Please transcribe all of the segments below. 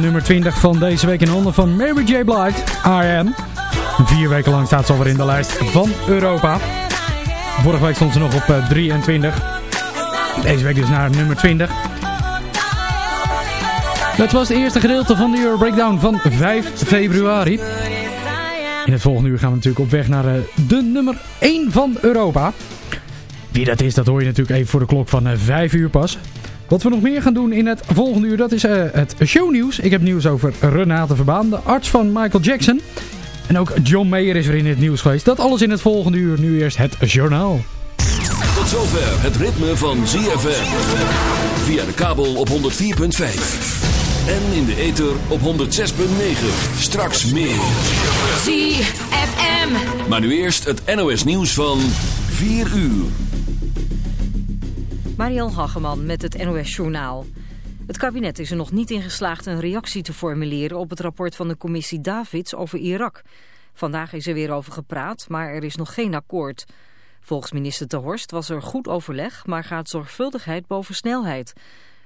Nummer 20 van deze week in handen van Mary J. Blige, Am. Vier weken lang staat ze alweer in de lijst van Europa. Vorige week stond ze nog op 23. Eh, deze week dus naar nummer 20. Dat was het eerste gedeelte van de Euro Breakdown van 5 februari. In het volgende uur gaan we natuurlijk op weg naar eh, de nummer 1 van Europa. Wie dat is, dat hoor je natuurlijk even voor de klok van 5 eh, uur pas. Wat we nog meer gaan doen in het volgende uur, dat is uh, het shownieuws. Ik heb nieuws over Renate Verbaan, de arts van Michael Jackson. En ook John Mayer is weer in het nieuws geweest. Dat alles in het volgende uur. Nu eerst het journaal. Tot zover het ritme van ZFM. Via de kabel op 104.5. En in de ether op 106.9. Straks meer. ZFM. Maar nu eerst het NOS nieuws van 4 uur. Mariel Hageman met het NOS Journaal. Het kabinet is er nog niet in geslaagd een reactie te formuleren op het rapport van de commissie Davids over Irak. Vandaag is er weer over gepraat, maar er is nog geen akkoord. Volgens minister De Horst was er goed overleg, maar gaat zorgvuldigheid boven snelheid.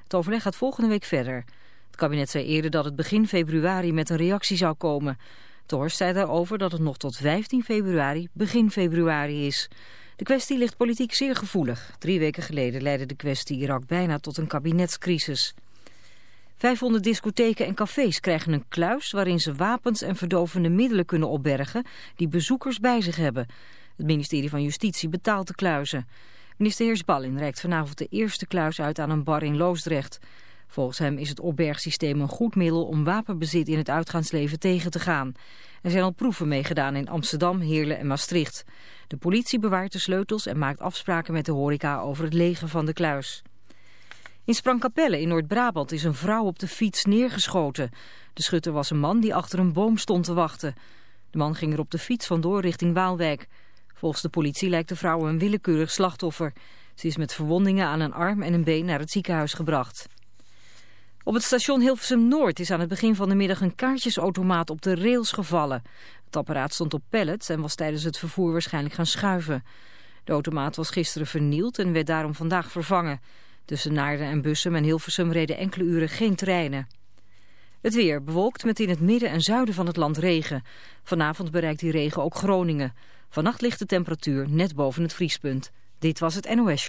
Het overleg gaat volgende week verder. Het kabinet zei eerder dat het begin februari met een reactie zou komen. De Horst zei daarover dat het nog tot 15 februari begin februari is. De kwestie ligt politiek zeer gevoelig. Drie weken geleden leidde de kwestie Irak bijna tot een kabinetscrisis. 500 discotheken en cafés krijgen een kluis waarin ze wapens en verdovende middelen kunnen opbergen die bezoekers bij zich hebben. Het ministerie van Justitie betaalt de kluizen. Minister Heersballin reikt vanavond de eerste kluis uit aan een bar in Loosdrecht. Volgens hem is het opbergsysteem een goed middel om wapenbezit in het uitgaansleven tegen te gaan. Er zijn al proeven meegedaan in Amsterdam, Heerlen en Maastricht. De politie bewaart de sleutels en maakt afspraken met de horeca over het legen van de kluis. In Sprangkapelle in Noord-Brabant is een vrouw op de fiets neergeschoten. De schutter was een man die achter een boom stond te wachten. De man ging er op de fiets vandoor richting Waalwijk. Volgens de politie lijkt de vrouw een willekeurig slachtoffer. Ze is met verwondingen aan een arm en een been naar het ziekenhuis gebracht. Op het station Hilversum Noord is aan het begin van de middag een kaartjesautomaat op de rails gevallen. Het apparaat stond op pallets en was tijdens het vervoer waarschijnlijk gaan schuiven. De automaat was gisteren vernield en werd daarom vandaag vervangen. Tussen Naarden en Bussum en Hilversum reden enkele uren geen treinen. Het weer bewolkt met in het midden en zuiden van het land regen. Vanavond bereikt die regen ook Groningen. Vannacht ligt de temperatuur net boven het vriespunt. Dit was het NOS.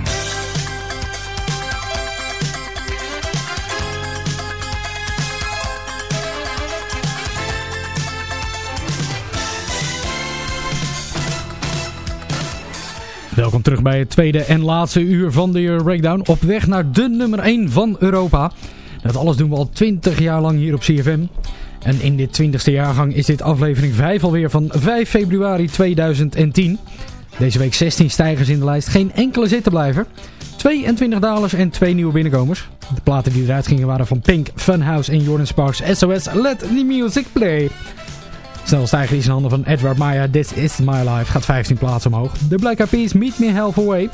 Welkom terug bij het tweede en laatste uur van de Euro Breakdown. Op weg naar de nummer 1 van Europa. Dat alles doen we al 20 jaar lang hier op CFM. En in dit 20ste jaargang is dit aflevering 5 alweer van 5 februari 2010. Deze week 16 stijgers in de lijst, geen enkele zittenblijver. 22 dalers en twee nieuwe binnenkomers. De platen die eruit gingen waren van Pink, Funhouse en Jordan Sparks SOS Let the Music Play. Snel stijger is in handen van Edward Maya, This Is My Life, gaat 15 plaatsen omhoog. De Black Eyed Peas, Meet Me Halfway.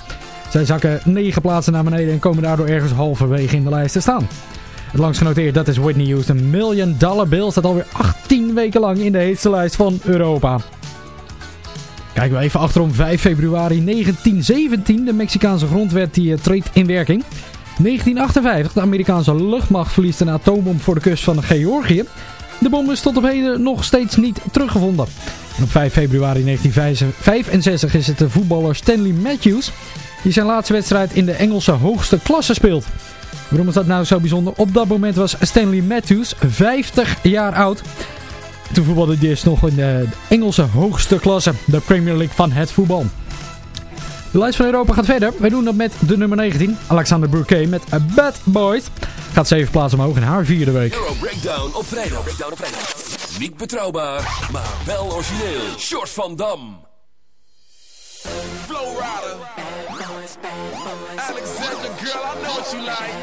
Zij zakken 9 plaatsen naar beneden en komen daardoor ergens halverwege in de lijst te staan. Het langst genoteerd, dat is Whitney Houston. Million Dollar Bill staat alweer 18 weken lang in de heetste lijst van Europa. Kijken we even achterom. 5 februari 1917. De Mexicaanse grondwet die uh, treedt in werking. 1958. De Amerikaanse luchtmacht verliest een atoombom voor de kust van Georgië. De bom is tot op heden nog steeds niet teruggevonden. En op 5 februari 1965 is het de voetballer Stanley Matthews... die zijn laatste wedstrijd in de Engelse hoogste klasse speelt. Waarom is dat nou zo bijzonder? Op dat moment was Stanley Matthews 50 jaar oud. Toen voetbalde hij dus nog in de Engelse hoogste klasse, de Premier League van het voetbal. De lijst van Europa gaat verder. Wij doen dat met de nummer 19, Alexander Burke met Bad Boys. Gaat 7 plaatsen omhoog in haar vierde week. Euro Breakdown op vrijdag. Breakdown op vrijdag. Niet betrouwbaar, maar wel origineel. Short van Dam. Flow Rider. Alexander, girl, I know what you like.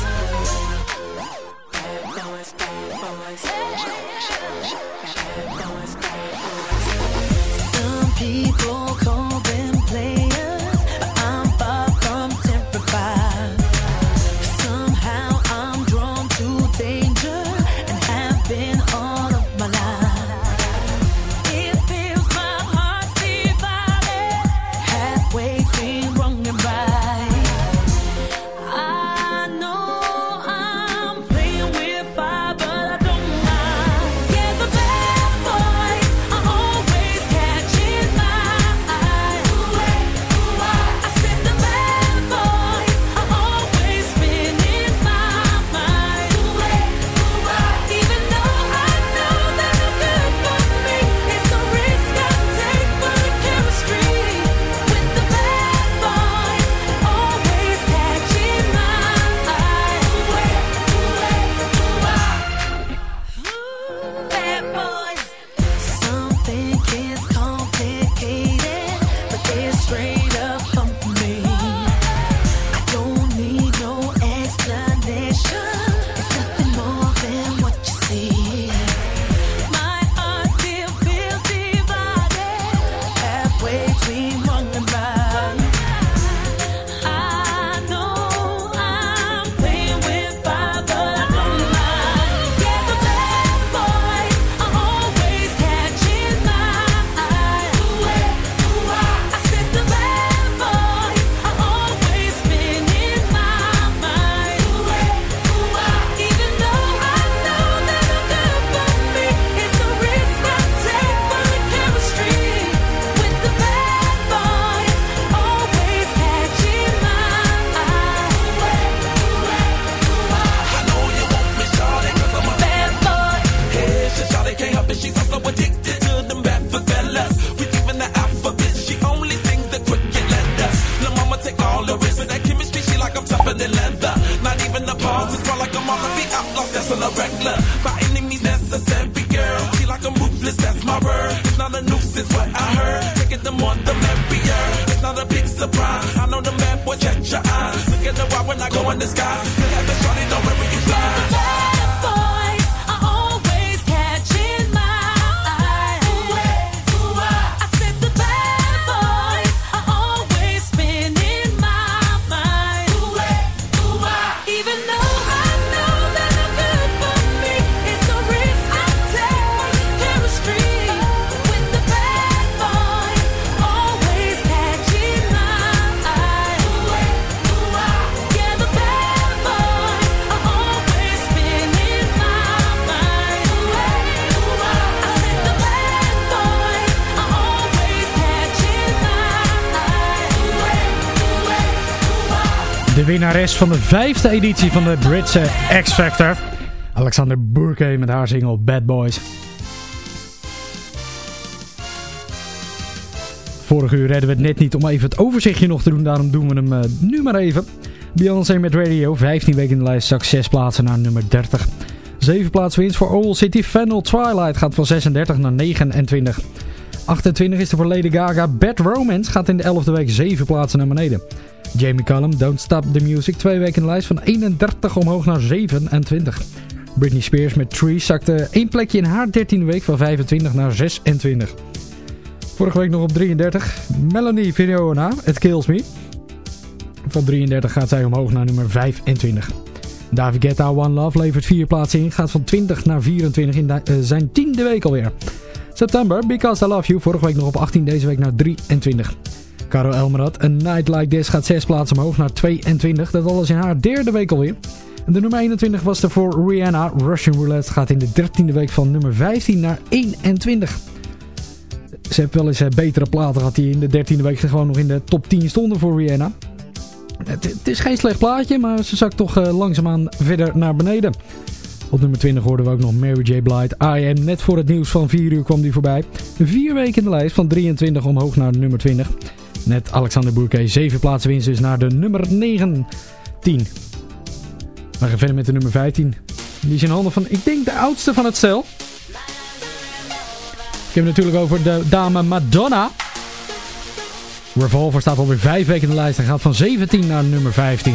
Some people call them players, but I'm far regular. My enemies necessary, girl. See like I'm ruthless, that's my word. It's not a nuisance, what I heard. Take it the more, the merrier. It's not a big surprise. I know the man boy, check your eyes. Look at the wild when I go in the sky. Winnares van de vijfde editie van de Britse X Factor. Alexander Burke met haar single Bad Boys. Vorige uur redden we het net niet om even het overzichtje nog te doen. Daarom doen we hem uh, nu maar even. Beyoncé met Radio. 15 weken in de lijst. Zak 6 plaatsen naar nummer 30. 7 plaatsen winst voor Owl City. Fennel Twilight gaat van 36 naar 29. 28 is er voor Lady Gaga. Bad Romance gaat in de 11e week 7 plaatsen naar beneden. Jamie Cullum, Don't Stop the Music, twee weken in de lijst van 31 omhoog naar 27. Britney Spears met Tree zakte één plekje in haar 13e week van 25 naar 26. Vorige week nog op 33. Melanie Fiona, It Kills Me. Van 33 gaat zij omhoog naar nummer 25. David Guetta, One Love levert vier plaatsen in. Gaat van 20 naar 24 in uh, zijn tiende week alweer. September, Because I Love You. Vorige week nog op 18, deze week naar 23. Caro Elmerad, A Night Like This gaat 6 plaatsen omhoog naar 22. Dat alles in haar derde week alweer. De nummer 21 was er voor Rihanna. Russian Roulette gaat in de 13e week van nummer 15 naar 21. Ze heeft wel eens eh, betere platen gehad die in de 13e week gewoon nog in de top 10 stonden voor Rihanna. Het, het is geen slecht plaatje, maar ze zakt toch uh, langzaamaan verder naar beneden. Op nummer 20 hoorden we ook nog Mary J. Blige. I Am. Net voor het nieuws van 4 uur kwam die voorbij. Vier weken in de lijst van 23 omhoog naar nummer 20. Net Alexander Bourquet. 7 plaatsen winst dus naar de nummer 19. We gaan verder met de nummer 15. Die is in handen van, ik denk, de oudste van het stel. Ik heb het natuurlijk over de dame Madonna. Revolver staat alweer 5 weken in de lijst en gaat van 17 naar nummer 15.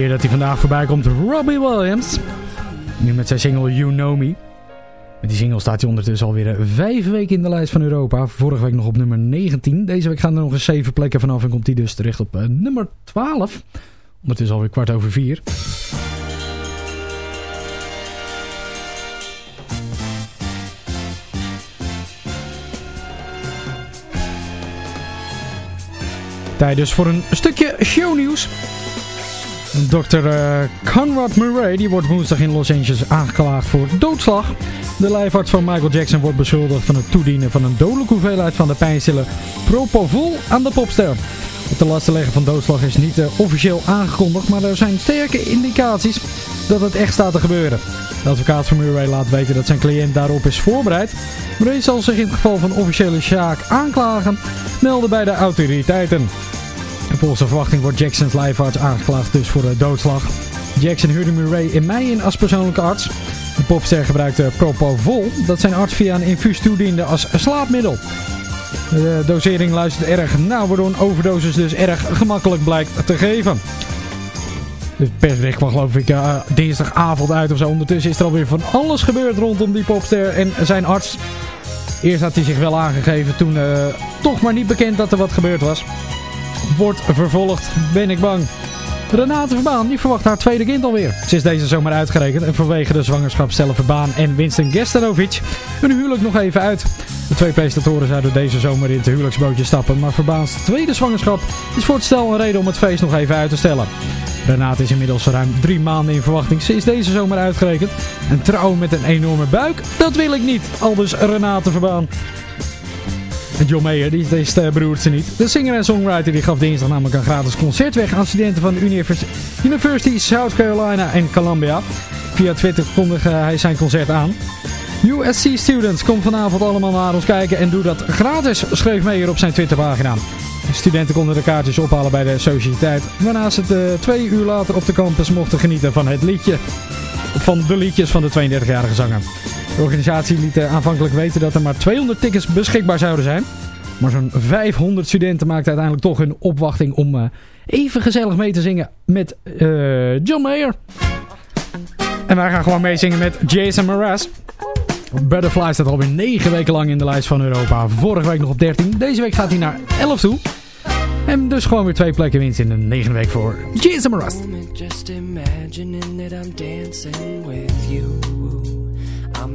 Keer dat hij vandaag voorbij komt, Robbie Williams. Nu met zijn single You Know Me. Met die single staat hij ondertussen alweer vijf weken in de lijst van Europa. Vorige week nog op nummer 19. Deze week gaan er nog eens zeven plekken vanaf en komt hij dus terecht op eh, nummer 12. Ondertussen alweer kwart over vier. Tijd dus voor een stukje shownieuws. Dr. Uh, Conrad Murray die wordt woensdag in Los Angeles aangeklaagd voor doodslag. De lijfarts van Michael Jackson wordt beschuldigd van het toedienen van een dodelijke hoeveelheid van de pijnstiller Propofol aan de popster. Het te lasten leggen van doodslag is niet uh, officieel aangekondigd, maar er zijn sterke indicaties dat het echt staat te gebeuren. De advocaat van Murray laat weten dat zijn cliënt daarop is voorbereid. Murray zal zich in het geval van officiële zaak aanklagen, melden bij de autoriteiten. Volgens de verwachting wordt Jacksons lijfarts aangeklaagd dus voor de doodslag. Jackson huurde Murray in mei in als persoonlijke arts. De popster gebruikte Propofol, dat zijn arts via een infuus toediende als slaapmiddel. De dosering luistert erg nauw, waardoor een overdosis dus erg gemakkelijk blijkt te geven. De persbericht kwam geloof ik uh, dinsdagavond uit of zo. Ondertussen is er alweer van alles gebeurd rondom die popster en zijn arts. Eerst had hij zich wel aangegeven, toen toch maar niet bekend dat er wat gebeurd was. Wordt vervolgd, ben ik bang. Renate Verbaan die verwacht haar tweede kind alweer. Ze is deze zomer uitgerekend en vanwege de zwangerschap stellen Verbaan en Winston Gestanovic hun huwelijk nog even uit. De twee presentatoren zouden deze zomer in het huwelijksbootje stappen, maar Verbaans tweede zwangerschap is voor het stel een reden om het feest nog even uit te stellen. Renate is inmiddels ruim drie maanden in verwachting. Ze is deze zomer uitgerekend. En trouwen met een enorme buik, dat wil ik niet. Aldus Renate Verbaan. John Mayer, die, deze beroert ze niet. De singer en songwriter die gaf dinsdag namelijk een gratis concert weg aan studenten van de University South Carolina en Columbia. Via Twitter kondigde hij zijn concert aan. USC Students, kom vanavond allemaal naar ons kijken en doe dat gratis, schreef Mayer op zijn Twitterpagina. Studenten konden de kaartjes ophalen bij de sociëteit, waarna ze het uh, twee uur later op de campus mochten genieten van het liedje. Van de liedjes van de 32-jarige zanger. De organisatie liet uh, aanvankelijk weten dat er maar 200 tickets beschikbaar zouden zijn. Maar zo'n 500 studenten maakten uiteindelijk toch hun opwachting om uh, even gezellig mee te zingen met John Mayer. En wij gaan gewoon meezingen met Jason Mraz. Butterfly staat alweer 9 weken lang in de lijst van Europa. Vorige week nog op 13. Deze week gaat hij naar 11 toe. En dus gewoon weer twee plekken winst in de negende week voor Jason Mraz. Just imagining that I'm dancing with you.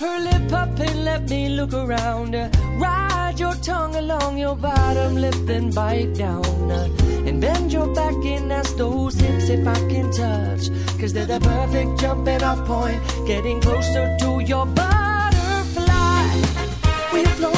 Your lip up and let me look around. Ride your tongue along your bottom lip, and bite down. And bend your back and ask those hips if I can touch. Cause they're the perfect jumping off point, getting closer to your butterfly. We float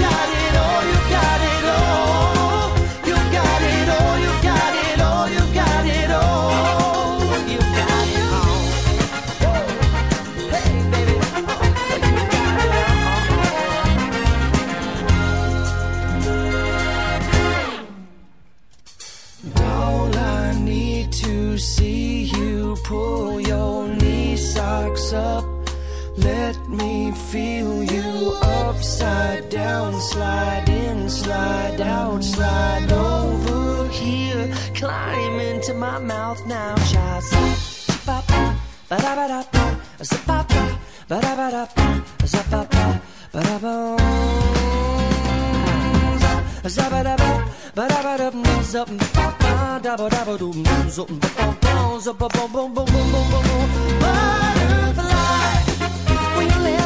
feel you upside down, slide in, slide out, slide over here. Climb into my mouth now, child. Da da da da da.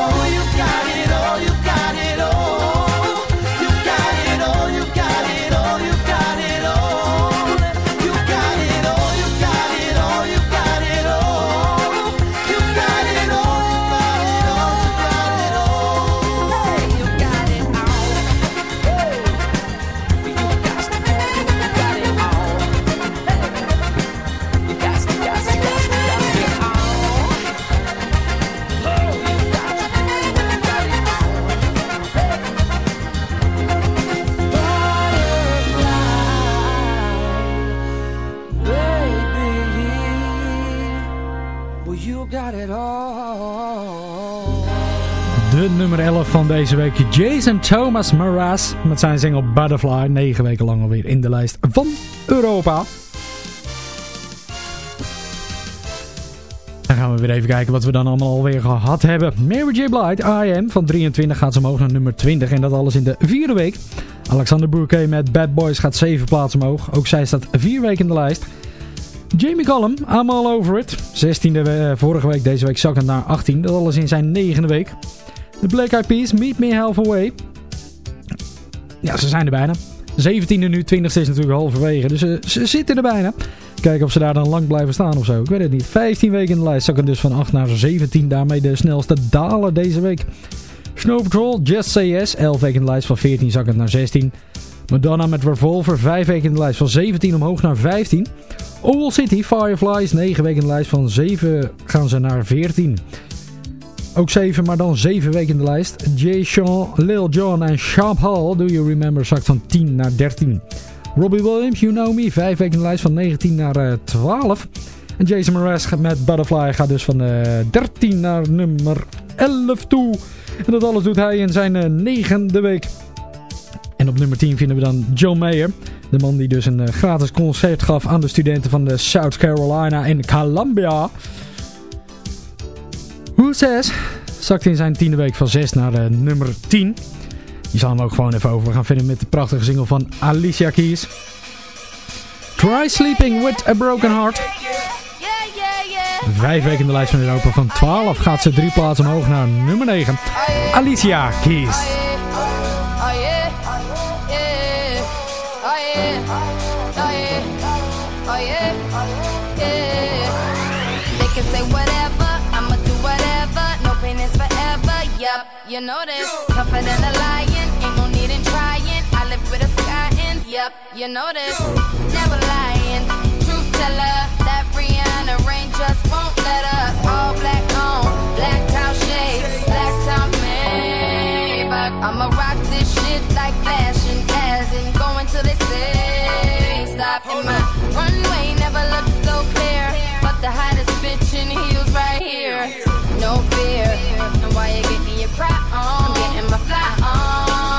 Oh, you got it. Oh, you got it. Nummer 11 van deze week. Jason Thomas Mraz met zijn single Butterfly. 9 weken lang alweer in de lijst van Europa. Dan gaan we weer even kijken wat we dan allemaal alweer gehad hebben. Mary J. Blige, I Am. Van 23 gaat ze omhoog naar nummer 20. En dat alles in de vierde week. Alexander Burke met Bad Boys gaat 7 plaatsen omhoog. Ook zij staat 4 weken in de lijst. Jamie Cullum, I'm all over it. 16e eh, vorige week, deze week zakkend naar 18. Dat alles in zijn negende week. De Black Eyed Peas, Meet Me Halfway. Ja, ze zijn er bijna. 17e nu, 20e is natuurlijk halverwege. Dus ze, ze zitten er bijna. Kijken of ze daar dan lang blijven staan of zo. Ik weet het niet. 15 weken in de lijst. Zakken dus van 8 naar 17. Daarmee de snelste dalen deze week. Snow Patrol, Just Yes. 11 weken in de lijst van 14 zakkend naar 16. Madonna met Revolver. 5 weken in de lijst van 17 omhoog naar 15. Owl City, Fireflies. 9 weken in de lijst van 7 gaan ze naar 14. Ook 7, maar dan 7 weken in de lijst. Jay Sean, Lil Jon en Sharp Hall, Do You Remember, zakt van 10 naar 13. Robbie Williams, You Know Me, 5 weken in de lijst van 19 naar uh, eh, 12. En Jason Mraz met Butterfly gaat dus van uh, eh, 13 naar nummer 11 toe. En dat alles doet hij in zijn uh, negende week. En op nummer 10 vinden we dan Joe Mayer. De man die dus een gratis concert gaf aan de studenten van de South Carolina in Columbia. Who Says zakt in zijn tiende week van 6 naar uh, nummer 10. Je zal hem ook gewoon even over gaan vinden met de prachtige single van Alicia Keys. Try Sleeping With A Broken Heart. Vijf weken in de lijst van Europa. Van 12 gaat ze drie plaatsen omhoog naar nummer 9. Alicia Keys. You know this. Tougher than a lion, ain't no need in trying. I live with a sky in, yep, you know this. Never lying, truth teller. That Rihanna rain just won't let up. All black on, black cow shades, black top Maybach. I'ma rock this shit like fashion, as in going till they say stop. And my runway never looked so clear, but the hottest bitch in heels right here. No fear, and why you get me a cry on? I'm getting my fly on.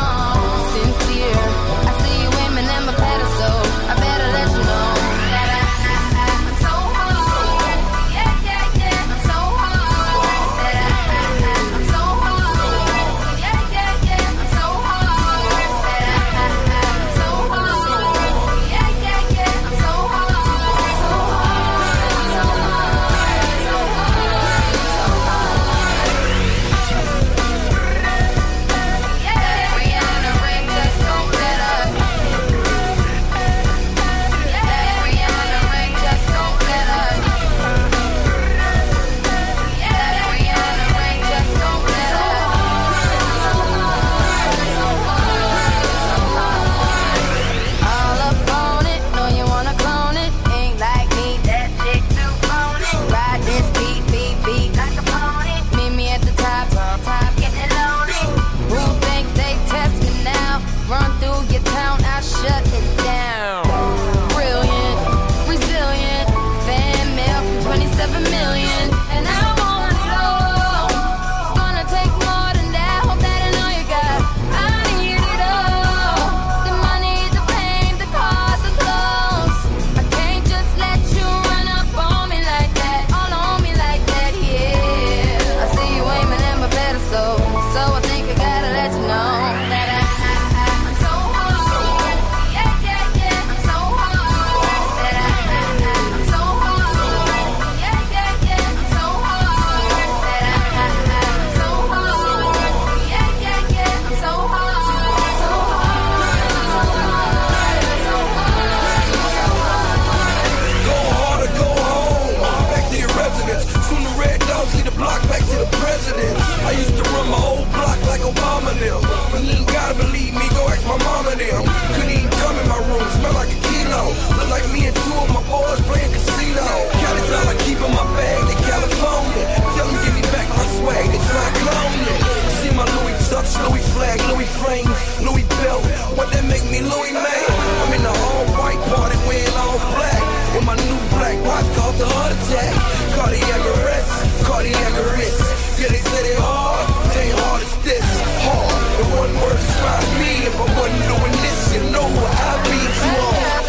presidents. I used to run my old block like Obama them. You ain't gotta believe me, go ask my mama them. Couldn't even come in my room, smell like a kilo. Look like me and two of my boys playing casino. Cali's all I keep in my bag, they California. Tell them give me back my swag, it's not cloning my Louis Tucks, Louis flag, Louis frame, Louis belt. What that make me Louis man? I'm in the all white party wearing all black. With my new black watch, called the heart attack. Cardiac arrest, cardiac arrest. Yeah, they said it hard, they ain't hard as this. Hard, the one word describes me. If I wasn't doing this, you know where I'd be. Too hard.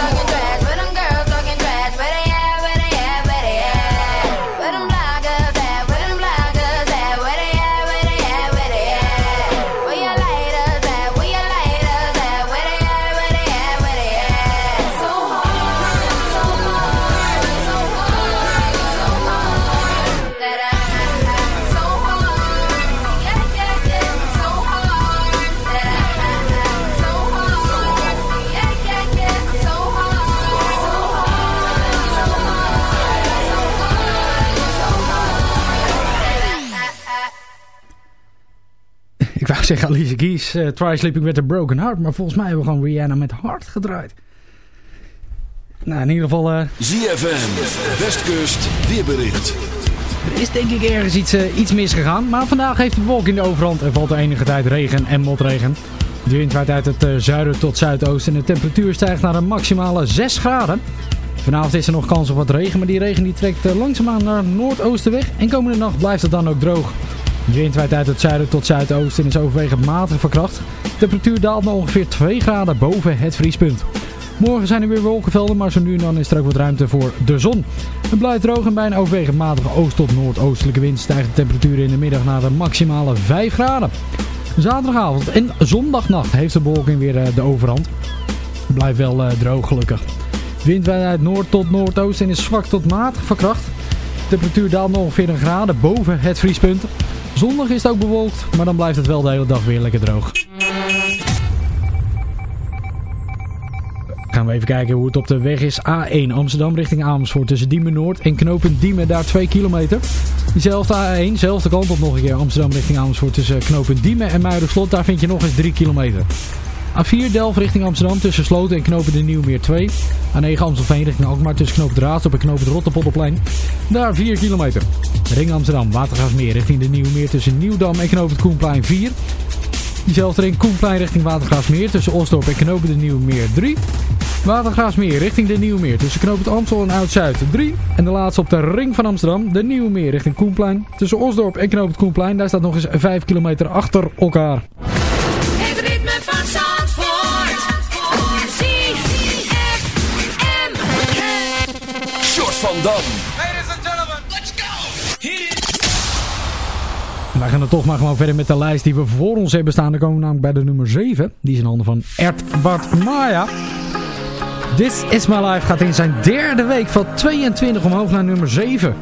Zeggen Alicia Keys, uh, Try Sleeping with a Broken Heart. Maar volgens mij hebben we gewoon Rihanna met Hart gedraaid. Nou, in ieder geval... Uh... ZFM, Westkust, weerbericht. Er is denk ik ergens iets, uh, iets misgegaan. Maar vandaag heeft de wolk in de overhand en valt er enige tijd regen en motregen. De wind waait uit het zuiden tot zuidoosten en de temperatuur stijgt naar een maximale 6 graden. Vanavond is er nog kans op wat regen, maar die regen die trekt langzaamaan naar noordoosten weg. En komende nacht blijft het dan ook droog. De wind uit het zuiden tot zuidoosten en is overwegend matig verkracht. De temperatuur daalt naar ongeveer 2 graden boven het vriespunt. Morgen zijn er weer wolkenvelden, maar zo nu en dan is er ook wat ruimte voor de zon. Het blijft droog en bij een overwegend matige oost- tot noordoostelijke wind stijgt de temperatuur in de middag naar de maximale 5 graden. Zaterdagavond en zondagnacht heeft de bewolking weer eh, de overhand. Het blijft wel uh, droog gelukkig. Wind waait uit noord tot noordoosten en is zwak tot matig verkracht. De temperatuur daalt nog ongeveer een graden boven het vriespunt. Zondag is het ook bewolkt, maar dan blijft het wel de hele dag weer lekker droog. Gaan we even kijken hoe het op de weg is. A1 Amsterdam richting Amersfoort tussen Diemen Noord en knooppunt Diemen daar 2 kilometer. Diezelfde A1, zelfde kant op nog een keer Amsterdam richting Amersfoort tussen knooppunt Diemen en Muiderslot. Daar vind je nog eens 3 kilometer. A4 Delft richting Amsterdam tussen Sloten en knopen de Nieuwmeer 2. A9 Amstelveen richting Alkmaar tussen knoop Draadstop en knoop het Rotterpotterplein. Daar 4 kilometer. Ring Amsterdam Watergraafsmeer richting de Nieuwmeer tussen Nieuwdam en knoop het Koenplein 4. Diezelfde ring Koenplein richting Watergraafsmeer tussen Osdorp en knoop de Nieuwmeer 3. Watergraafsmeer richting de Nieuwmeer tussen knoop het Amstel en Oud-Zuid 3. En de laatste op de ring van Amsterdam, de Nieuwmeer richting Koenplein. Tussen Osdorp en knoop het Koenplein, daar staat nog eens 5 kilometer achter elkaar. Dam. Ladies and gentlemen, let's go! Hit! Wij gaan er toch maar gewoon verder met de lijst die we voor ons hebben staan. Dan komen we namelijk bij de nummer 7. Die is in handen van Bart Maya. This Is My Life gaat in zijn derde week van 22 omhoog naar nummer 7.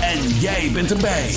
En jij bent erbij.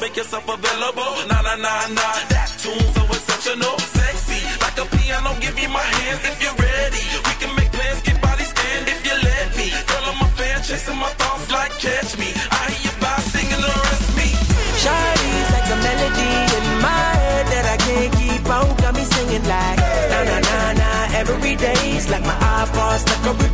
Make yourself available. Nah, nah, nah, nah. That tune so exceptional. Sexy, like a piano. Give me my hands if you're ready. We can make plans, get body stand if you let me. Girl, I'm a fan, chasing my thoughts like catch me. I hear you by singing the rest me. Shawty's like a melody in my head that I can't keep out. Got me singing like na na na na every day's like my iPod stuck on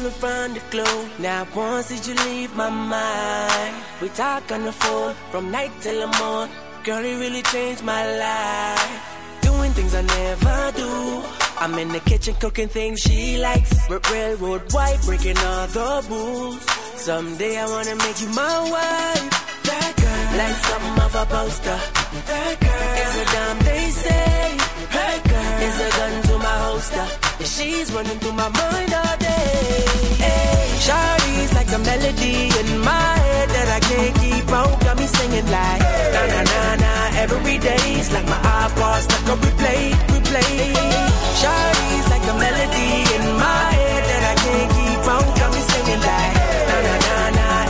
you all around the globe. Now once did you leave my mind? We talk on the phone from night till the morning. Girl, it really changed my life Doing things I never do. I'm in the kitchen cooking things she likes. R railroad white, breaking all the rules. Someday I wanna make you my wife. That like something of a poster. That girl is a dime they say. That girl is a gun to my holster. She's running through my mind all day. Hey, Shawty's like a melody in my head that I can't keep out. Got me singing like na na na na every day's like my iPod stuck on replay, replay. Shawty's like a melody in my head that I can't keep out. Got me singing like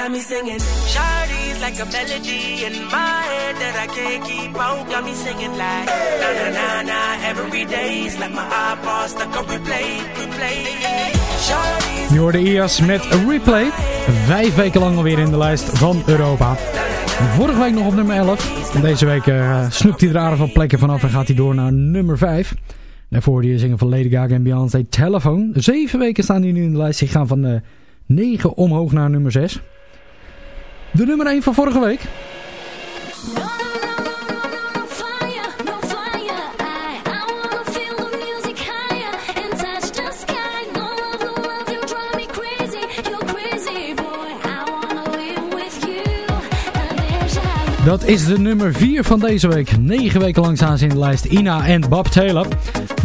got me singing. Like a melody in my that I can't keep out. Got me singing like na na na na every like my iPod stuck on replay, replay. Je hoorde IAS met Replay. Vijf weken lang alweer in de lijst van Europa. Vorige week nog op nummer 11. En deze week uh, snoept hij er aardig wat plekken vanaf en gaat hij door naar nummer 5. Daarvoor die zingen van Lady Gaga en Beyoncé Telephone. Zeven weken staan die nu in de lijst. Die gaan van uh, 9 omhoog naar nummer 6. De nummer 1 van vorige week. Dat is de nummer 4 van deze week. 9 weken lang staan ze de lijst. Ina en Bob Taylor.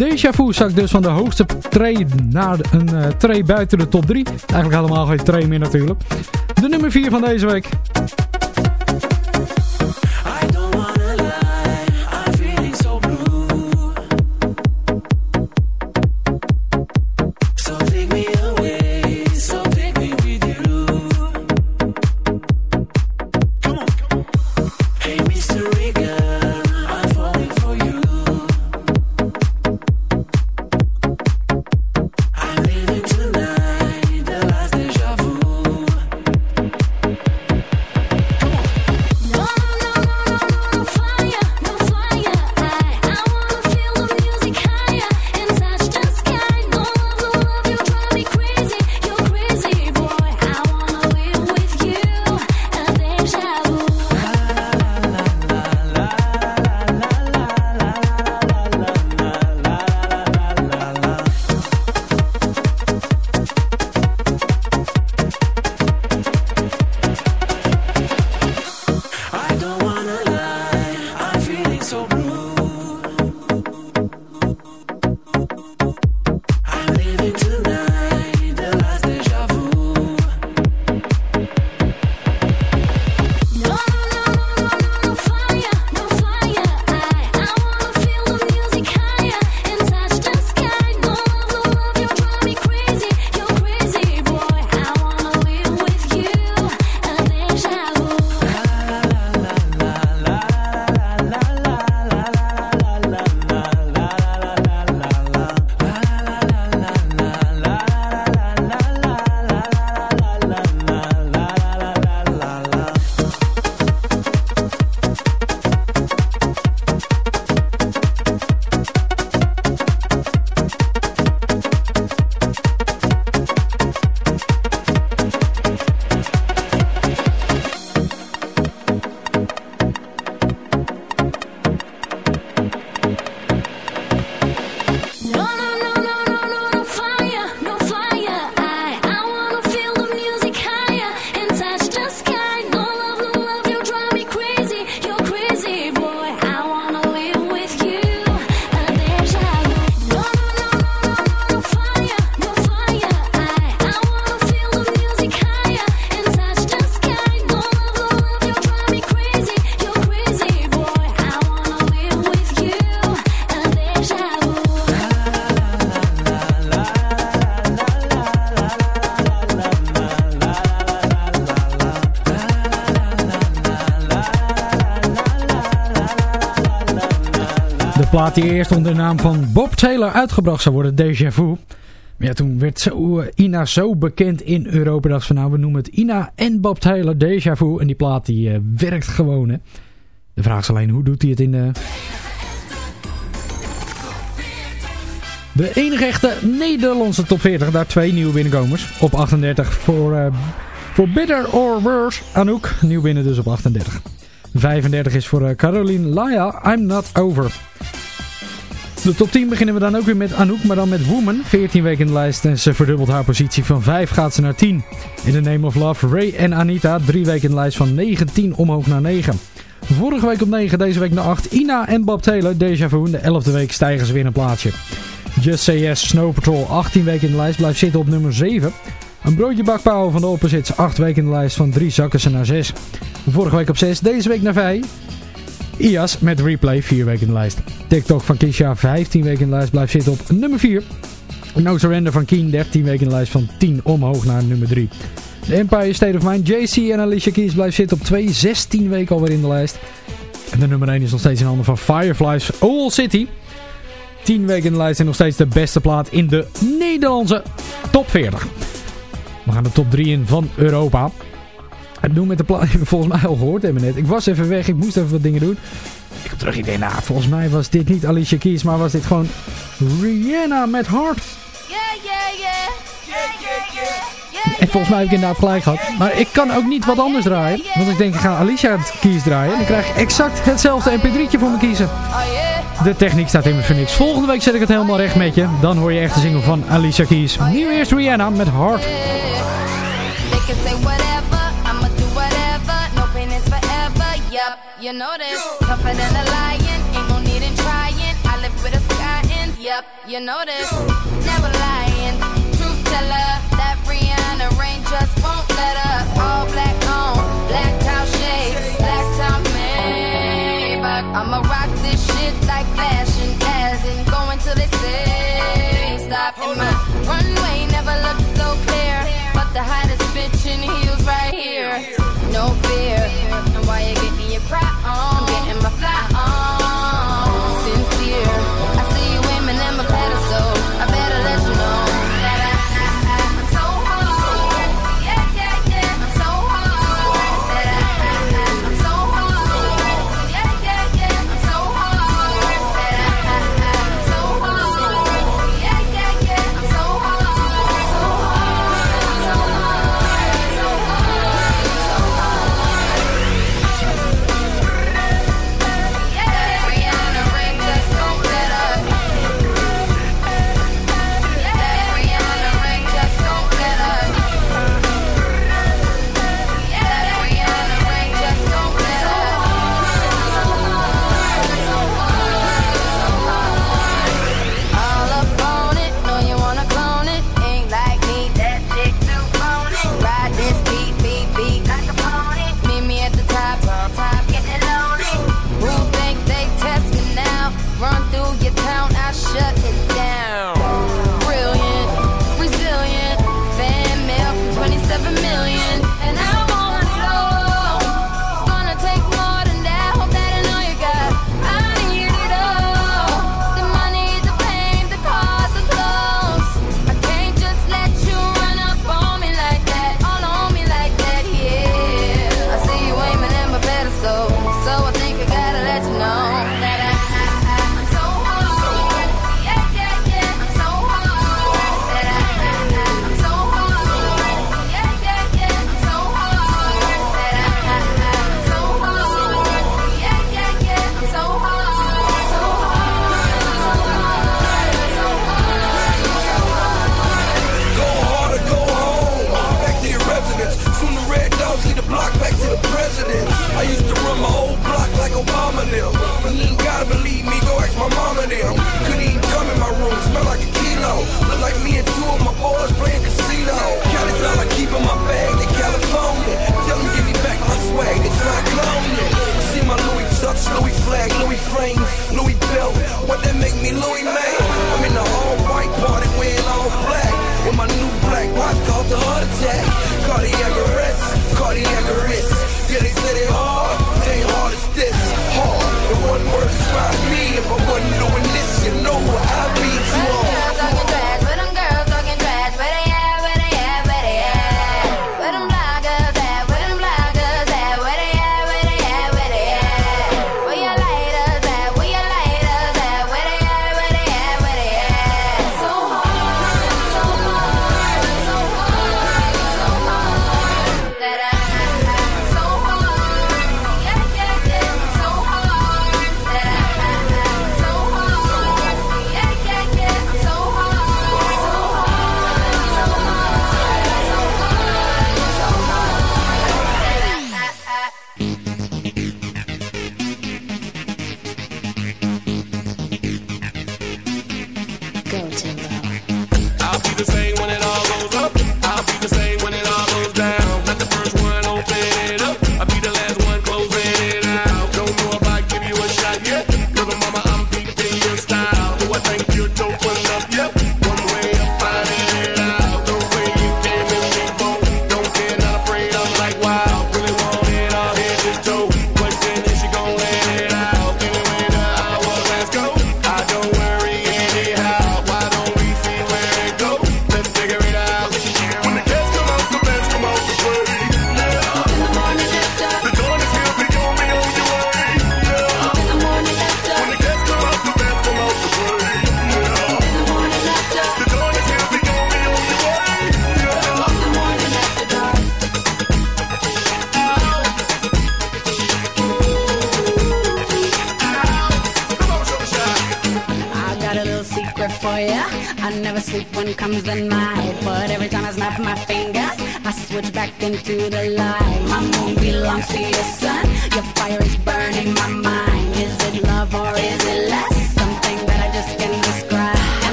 Deja Vu zakt dus van de hoogste tree naar een uh, buiten de top 3. Eigenlijk helemaal geen tree meer natuurlijk. De nummer 4 van deze week. Plaat die eerst onder de naam van Bob Taylor uitgebracht zou worden, Deja Vu. Maar ja, toen werd zo, uh, Ina zo bekend in Europa. Dacht van nou, we noemen het Ina en Bob Taylor Deja Vu. En die plaat die uh, werkt gewoon hè. De vraag is alleen, hoe doet hij het in de... De enige echte Nederlandse top 40. Daar twee nieuwe binnenkomers. Op 38 voor, uh, voor Bitter or Worse. Anouk, nieuw binnen dus op 38. 35 is voor Caroline Laya, I'm Not Over. De top 10 beginnen we dan ook weer met Anouk, maar dan met Woman. 14 weken in de lijst en ze verdubbelt haar positie. Van 5 gaat ze naar 10. In the Name of Love, Ray en Anita. 3 weken in de lijst van 19 omhoog naar 9. Vorige week op 9, deze week naar 8. Ina en Bob Taylor, Deja Vu. De 11e week stijgen ze weer een plaatsje. Just Say Snow Patrol, 18 weken in de lijst, blijft zitten op nummer 7. Een broodje bakpauw van de Opposites, 8 weken in de lijst, van 3 zakken ze naar 6. Vorige week op 6, deze week naar 5. IAS met replay, 4 weken in de lijst. TikTok van Kisha, 15 weken in de lijst, blijft zitten op nummer 4. No Surrender van Keen, 13 weken in de lijst, van 10 omhoog naar nummer 3. The Empire State of Mind, JC en Alicia Keys blijft zitten op 2, 16 weken alweer in de lijst. En de nummer 1 is nog steeds in handen van Fireflies, Owl City. 10 weken in de lijst en nog steeds de beste plaat in de Nederlandse top 40. We gaan de top 3 in van Europa. Het doen met de plaat volgens mij al gehoord hebben net. Ik was even weg, ik moest even wat dingen doen. Ik kom terug, ik denk, nou, volgens mij was dit niet Alicia Keys, maar was dit gewoon Rihanna met Heart. Yeah, yeah, yeah. Yeah, yeah, yeah. En volgens mij heb ik inderdaad gelijk gehad. Maar ik kan ook niet wat anders draaien. Want ik denk, ik ga Alicia Keys draaien. Dan krijg ik exact hetzelfde mp3'tje voor me kiezen. De techniek staat immers voor niks. Volgende week zet ik het helemaal recht met je. Dan hoor je echt de single van Alicia Keys. Nu eerst Rihanna met Heart. You know this. Tougher than a lion, ain't no need in trying. I live with a sky and yup, you know this. Never lying, truth teller. That Rihanna rain just won't let up. All black on, black cow shades, black top Maybach. I'ma rock this shit like fashion, as in going till they say stop. And my runway never looked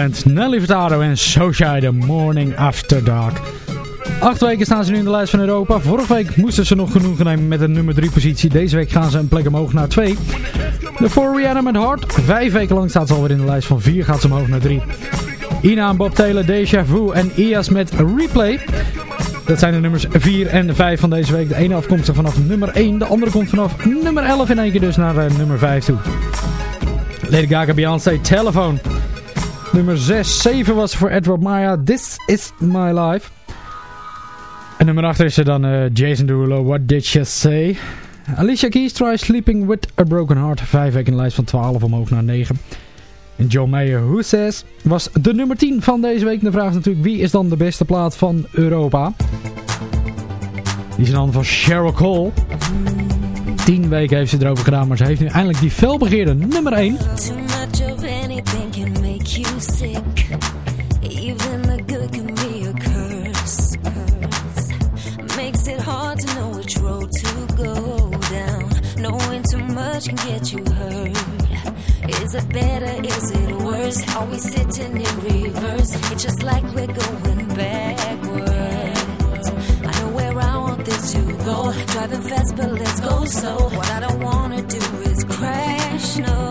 Timbaland, Nelly Furtado en Socia The Morning After Dark. Acht weken staan ze nu in de lijst van Europa. Vorige week moesten ze nog genoegen nemen met een nummer 3 positie. Deze week gaan ze een plek omhoog naar 2. De For Reanimate Heart. Vijf weken lang staat ze alweer in de lijst van 4 gaat ze omhoog naar 3. Ina en Bob Taylor, Deja Vu en IAS met Replay. Dat zijn de nummers 4 en 5 van deze week. De ene afkomstig vanaf nummer 1. De andere komt vanaf nummer 11 in één keer dus naar uh, nummer 5 toe. Lady Gaga, Beyoncé, Telephone. Nummer 6, 7 was voor Edward Maya. This is my life. En nummer 8 is er dan uh, Jason Derulo. What did you say? Alicia Keys, Try Sleeping with a Broken Heart. 5 weken in lijst van 12 omhoog naar 9. En John Mayer, Who Says, was de nummer 10 van deze week. De vraag is natuurlijk, wie is dan de beste plaat van Europa? Die is dan van Cheryl Cole. 10 weken heeft ze erover gedaan, maar ze heeft nu eindelijk die felbegeerde nummer 1. Driving fast, but let's go slow. What I don't wanna do is crash, no.